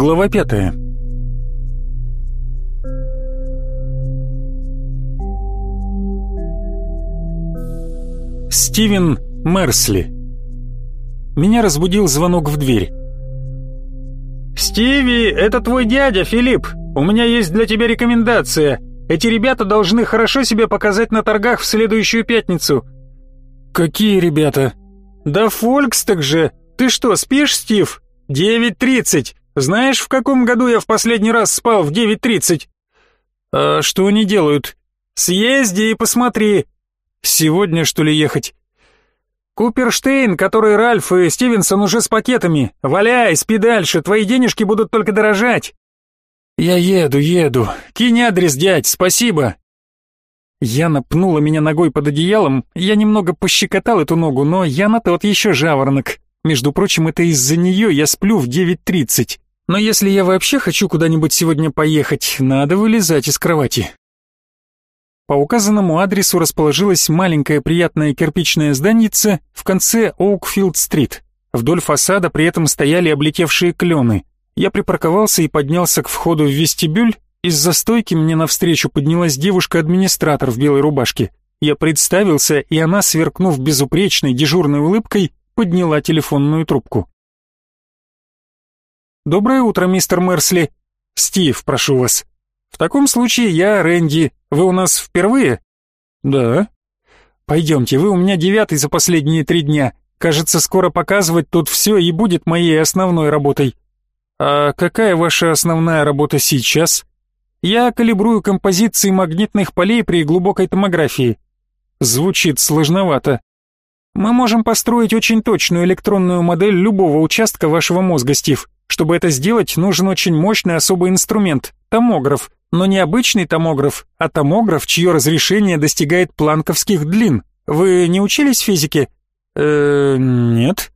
Глава пятая. Стивен Мерсли. Меня разбудил звонок в дверь. «Стиви, это твой дядя, Филипп. У меня есть для тебя рекомендация. Эти ребята должны хорошо себя показать на торгах в следующую пятницу». «Какие ребята?» «Да Фолькстаг же. Ты что, спишь, Стив? 9.30. Знаешь, в каком году я в последний раз спал в 9.30?» «А что они делают?» «Съезди и посмотри». «Сегодня, что ли, ехать?» Куперштейн, который Ральф и Стивенсон уже с пакетами. Валяй, спи дальше, твои денежки будут только дорожать. Я еду, еду. Кинь адрес, дядь, спасибо. Яна пнула меня ногой под одеялом, я немного пощекотал эту ногу, но Яна тот еще жаворонок. Между прочим, это из-за нее я сплю в 9.30. Но если я вообще хочу куда-нибудь сегодня поехать, надо вылезать из кровати. По указанному адресу расположилась маленькая приятная кирпичная зданица в конце Оукфилд-стрит. Вдоль фасада при этом стояли облетевшие клены. Я припарковался и поднялся к входу в вестибюль. Из-за стойки мне навстречу поднялась девушка-администратор в белой рубашке. Я представился, и она, сверкнув безупречной дежурной улыбкой, подняла телефонную трубку. «Доброе утро, мистер Мерсли. Стив, прошу вас. В таком случае я Рэнди. Вы у нас впервые? Да. Пойдемте, вы у меня девятый за последние три дня. Кажется, скоро показывать тут все и будет моей основной работой. А какая ваша основная работа сейчас? Я калибрую композиции магнитных полей при глубокой томографии. Звучит сложновато. Мы можем построить очень точную электронную модель любого участка вашего мозга, Стив. Чтобы это сделать, нужен очень мощный особый инструмент – томограф но не обычный томограф, а томограф, чье разрешение достигает планковских длин. Вы не учились физике? Э, нет.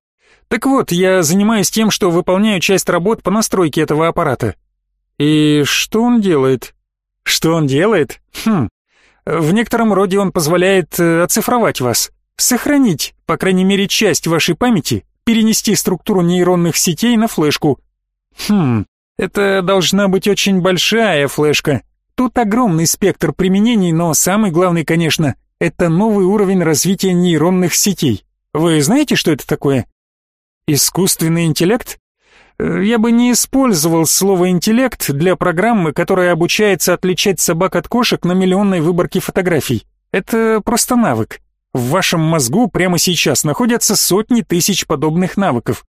Так вот, я занимаюсь тем, что выполняю часть работ по настройке этого аппарата. И что он делает? Что он делает? Хм. В некотором роде он позволяет э, оцифровать вас, сохранить, по крайней мере, часть вашей памяти, перенести структуру нейронных сетей на флешку. Хм. Это должна быть очень большая флешка. Тут огромный спектр применений, но самый главный, конечно, это новый уровень развития нейронных сетей. Вы знаете, что это такое? Искусственный интеллект? Э, я бы не использовал слово «интеллект» для программы, которая обучается отличать собак от кошек на миллионной выборке фотографий. Это просто навык. В вашем мозгу прямо сейчас находятся сотни тысяч подобных навыков.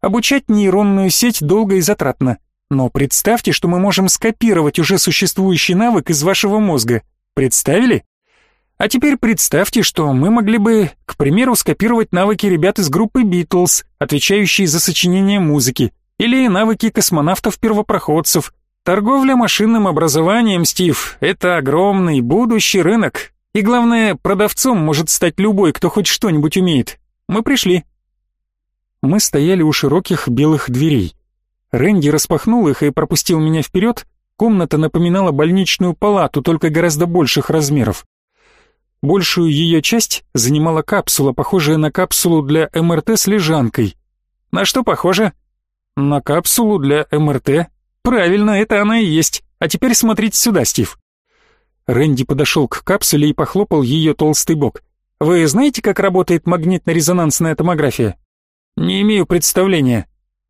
Обучать нейронную сеть долго и затратно. Но представьте, что мы можем скопировать уже существующий навык из вашего мозга. Представили? А теперь представьте, что мы могли бы, к примеру, скопировать навыки ребят из группы Beatles, отвечающие за сочинение музыки, или навыки космонавтов-первопроходцев. Торговля машинным образованием, Стив, это огромный будущий рынок. И главное, продавцом может стать любой, кто хоть что-нибудь умеет. Мы пришли. Мы стояли у широких белых дверей. Рэнди распахнул их и пропустил меня вперед. Комната напоминала больничную палату, только гораздо больших размеров. Большую ее часть занимала капсула, похожая на капсулу для МРТ с лежанкой. На что похоже? На капсулу для МРТ. Правильно, это она и есть. А теперь смотрите сюда, Стив. Рэнди подошел к капсуле и похлопал ее толстый бок. Вы знаете, как работает магнитно-резонансная томография? Не имею представления.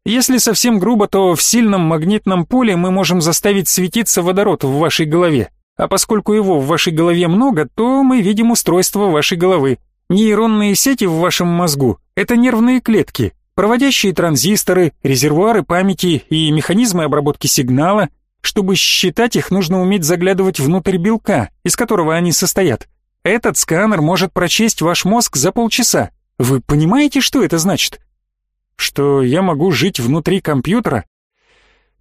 Если совсем грубо, то в сильном магнитном поле мы можем заставить светиться водород в вашей голове. А поскольку его в вашей голове много, то мы видим устройство вашей головы. Нейронные сети в вашем мозгу – это нервные клетки, проводящие транзисторы, резервуары памяти и механизмы обработки сигнала. Чтобы считать их, нужно уметь заглядывать внутрь белка, из которого они состоят. Этот сканер может прочесть ваш мозг за полчаса. Вы понимаете, что это значит? Что я могу жить внутри компьютера?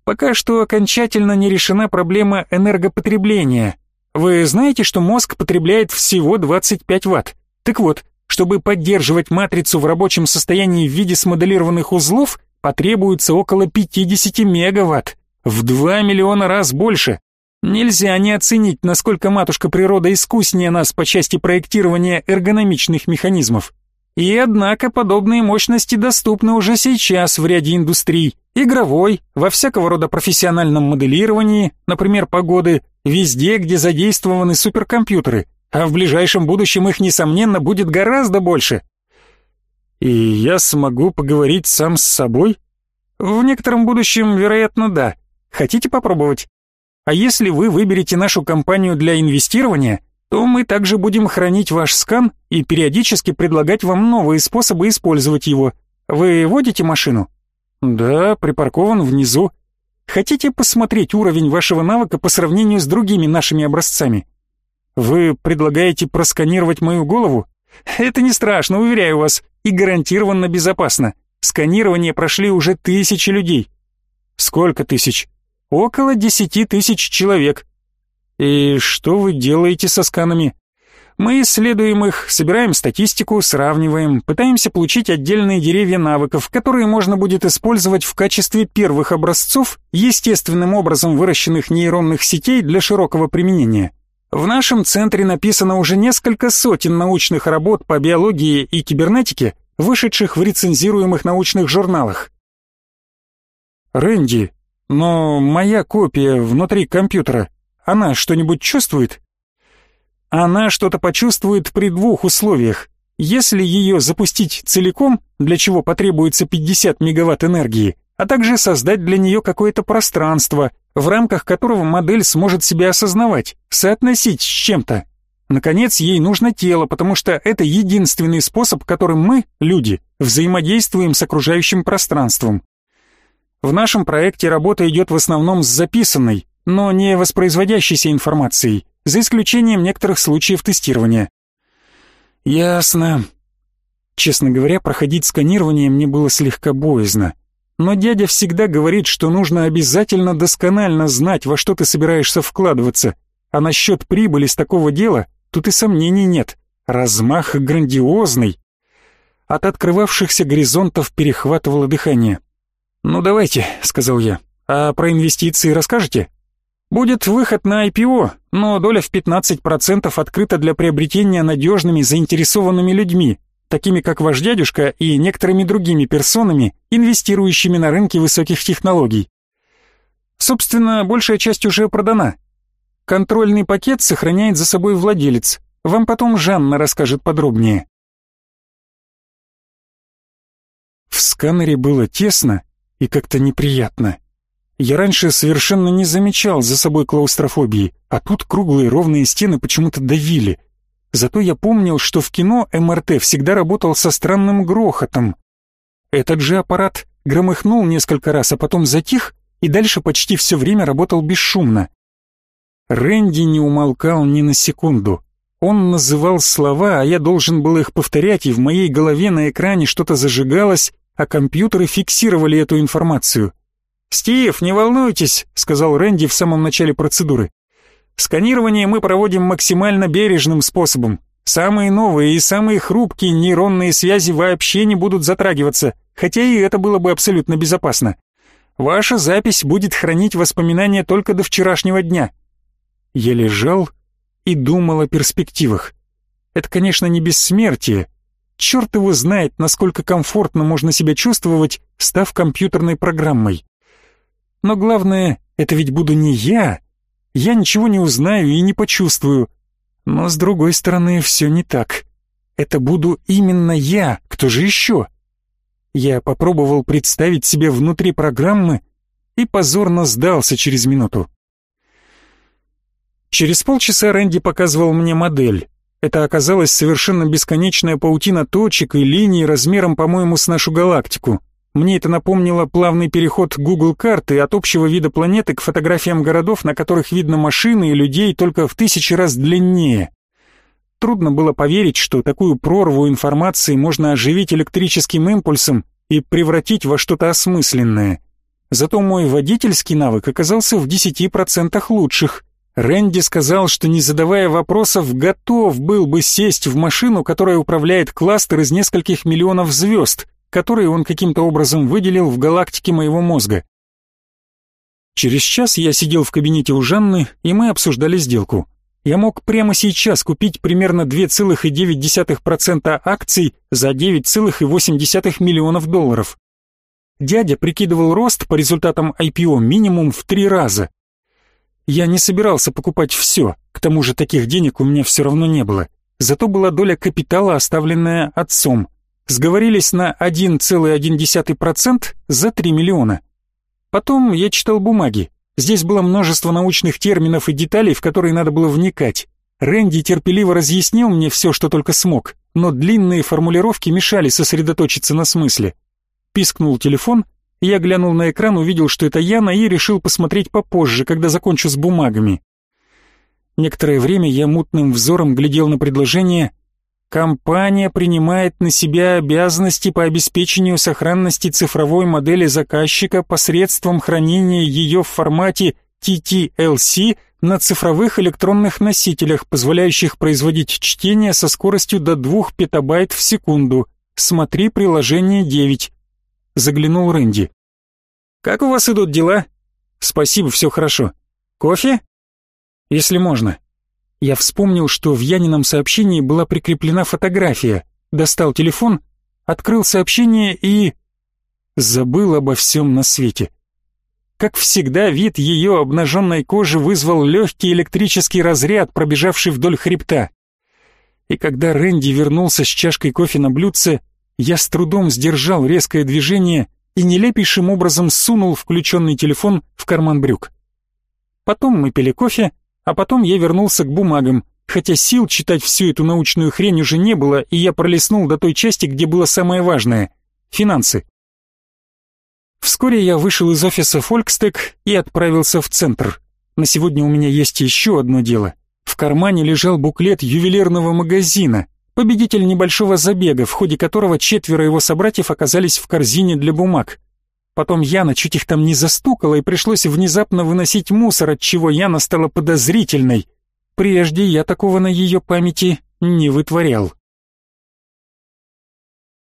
Пока что окончательно не решена проблема энергопотребления. Вы знаете, что мозг потребляет всего 25 ватт? Так вот, чтобы поддерживать матрицу в рабочем состоянии в виде смоделированных узлов, потребуется около 50 мегаватт. В 2 миллиона раз больше. Нельзя не оценить, насколько матушка природа искуснее нас по части проектирования эргономичных механизмов. И однако подобные мощности доступны уже сейчас в ряде индустрий. Игровой, во всякого рода профессиональном моделировании, например, погоды, везде, где задействованы суперкомпьютеры, а в ближайшем будущем их, несомненно, будет гораздо больше. И я смогу поговорить сам с собой? В некотором будущем, вероятно, да. Хотите попробовать? А если вы выберете нашу компанию для инвестирования, то мы также будем хранить ваш скан и периодически предлагать вам новые способы использовать его. Вы водите машину? Да, припаркован внизу. Хотите посмотреть уровень вашего навыка по сравнению с другими нашими образцами? Вы предлагаете просканировать мою голову? Это не страшно, уверяю вас, и гарантированно безопасно. Сканирование прошли уже тысячи людей. Сколько тысяч? Около десяти тысяч человек. И что вы делаете со сканами? Мы исследуем их, собираем статистику, сравниваем, пытаемся получить отдельные деревья навыков, которые можно будет использовать в качестве первых образцов естественным образом выращенных нейронных сетей для широкого применения. В нашем центре написано уже несколько сотен научных работ по биологии и кибернетике, вышедших в рецензируемых научных журналах. Рэнди, но моя копия внутри компьютера, она что-нибудь чувствует? Она что-то почувствует при двух условиях. Если ее запустить целиком, для чего потребуется 50 мегаватт энергии, а также создать для нее какое-то пространство, в рамках которого модель сможет себя осознавать, соотносить с чем-то. Наконец, ей нужно тело, потому что это единственный способ, которым мы, люди, взаимодействуем с окружающим пространством. В нашем проекте работа идет в основном с записанной, но не воспроизводящейся информацией за исключением некоторых случаев тестирования. Ясно. Честно говоря, проходить сканирование мне было слегка боязно. Но дядя всегда говорит, что нужно обязательно досконально знать, во что ты собираешься вкладываться. А насчет прибыли с такого дела тут и сомнений нет. Размах грандиозный. От открывавшихся горизонтов перехватывало дыхание. «Ну давайте», — сказал я. «А про инвестиции расскажете?» Будет выход на IPO, но доля в 15% открыта для приобретения надежными заинтересованными людьми, такими как ваш дядюшка и некоторыми другими персонами, инвестирующими на рынке высоких технологий. Собственно, большая часть уже продана. Контрольный пакет сохраняет за собой владелец. Вам потом Жанна расскажет подробнее. В сканере было тесно и как-то неприятно. Я раньше совершенно не замечал за собой клаустрофобии, а тут круглые ровные стены почему-то давили. Зато я помнил, что в кино МРТ всегда работал со странным грохотом. Этот же аппарат громыхнул несколько раз, а потом затих и дальше почти все время работал бесшумно. Рэнди не умолкал ни на секунду. Он называл слова, а я должен был их повторять, и в моей голове на экране что-то зажигалось, а компьютеры фиксировали эту информацию. «Стив, не волнуйтесь», — сказал Рэнди в самом начале процедуры. «Сканирование мы проводим максимально бережным способом. Самые новые и самые хрупкие нейронные связи вообще не будут затрагиваться, хотя и это было бы абсолютно безопасно. Ваша запись будет хранить воспоминания только до вчерашнего дня». Я лежал и думал о перспективах. Это, конечно, не бессмертие. Черт его знает, насколько комфортно можно себя чувствовать, став компьютерной программой. Но главное, это ведь буду не я. Я ничего не узнаю и не почувствую. Но с другой стороны, все не так. Это буду именно я, кто же еще? Я попробовал представить себя внутри программы и позорно сдался через минуту. Через полчаса Рэнди показывал мне модель. Это оказалась совершенно бесконечная паутина точек и линий размером, по-моему, с нашу галактику. Мне это напомнило плавный переход Google карты от общего вида планеты к фотографиям городов, на которых видно машины и людей только в тысячи раз длиннее. Трудно было поверить, что такую прорву информации можно оживить электрическим импульсом и превратить во что-то осмысленное. Зато мой водительский навык оказался в 10% лучших. Рэнди сказал, что не задавая вопросов, готов был бы сесть в машину, которая управляет кластер из нескольких миллионов звезд, которые он каким-то образом выделил в галактике моего мозга. Через час я сидел в кабинете у Жанны, и мы обсуждали сделку. Я мог прямо сейчас купить примерно 2,9% акций за 9,8 миллионов долларов. Дядя прикидывал рост по результатам IPO минимум в три раза. Я не собирался покупать все, к тому же таких денег у меня все равно не было. Зато была доля капитала, оставленная отцом. Сговорились на 1,1% за 3 миллиона. Потом я читал бумаги. Здесь было множество научных терминов и деталей, в которые надо было вникать. Рэнди терпеливо разъяснил мне все, что только смог, но длинные формулировки мешали сосредоточиться на смысле. Пискнул телефон, я глянул на экран, увидел, что это Яна, и решил посмотреть попозже, когда закончу с бумагами. Некоторое время я мутным взором глядел на предложение Компания принимает на себя обязанности по обеспечению сохранности цифровой модели заказчика посредством хранения ее в формате TTLC на цифровых электронных носителях, позволяющих производить чтение со скоростью до 2 петабайт в секунду. Смотри приложение 9. Заглянул Рэнди. Как у вас идут дела? Спасибо, все хорошо. Кофе? Если можно. Я вспомнил, что в Янином сообщении была прикреплена фотография, достал телефон, открыл сообщение и... Забыл обо всем на свете. Как всегда, вид ее обнаженной кожи вызвал легкий электрический разряд, пробежавший вдоль хребта. И когда Рэнди вернулся с чашкой кофе на блюдце, я с трудом сдержал резкое движение и нелепейшим образом сунул включенный телефон в карман брюк. Потом мы пили кофе, а потом я вернулся к бумагам, хотя сил читать всю эту научную хрень уже не было, и я пролистнул до той части, где было самое важное — финансы. Вскоре я вышел из офиса Фолькстек и отправился в центр. На сегодня у меня есть еще одно дело. В кармане лежал буклет ювелирного магазина, победитель небольшого забега, в ходе которого четверо его собратьев оказались в корзине для бумаг. Потом Яна чуть их там не застукала, и пришлось внезапно выносить мусор, от чего Яна стала подозрительной. Прежде я такого на ее памяти не вытворял.